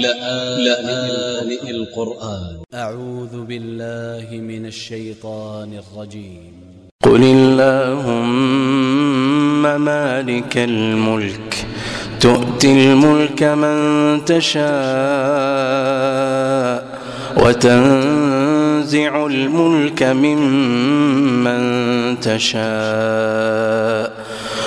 لآن القرآن. أ ع و ذ ب ا ل ل ه من ا ل ش ي ط ا ن ا ل ج ي م قل اللهم مالك الملك. تؤتي الملك من تشاء وتنزع الملك ممن تشاء.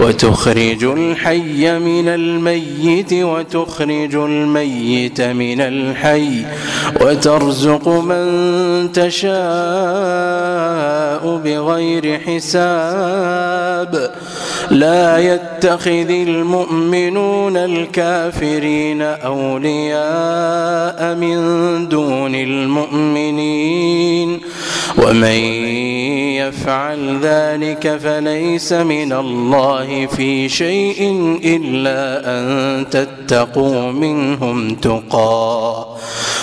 وتخرج الحي من الميت وتخرج الميت من الحي وترزق من تشاء بغير حساب. لا يتخذ المؤمنون الكافرين أولياء من دون المؤمنين. ومن يفعل ذلك فليس من الله في شيء إلا أن تتقوا منهم تقى.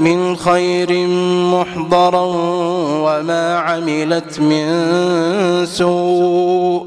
من خير محضرا وما عملت من سوء